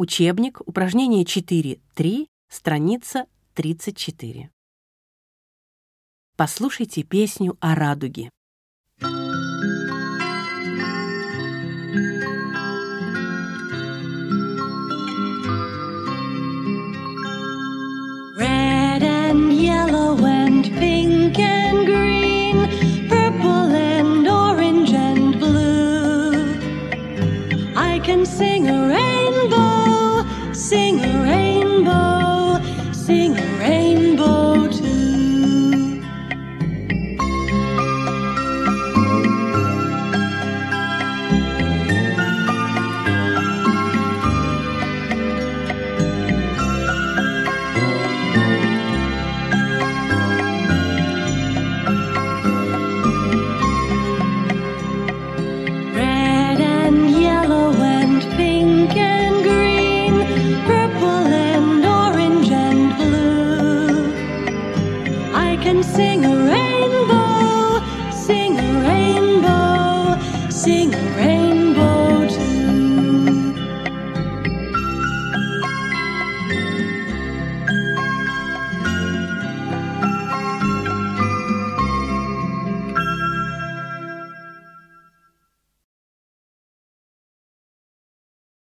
Учебник, упражнение 4.3, страница 34. Послушайте песню о радуге. Sing a rainbow, Can sing a rainbow, sing a rainbow, sing a rainbow.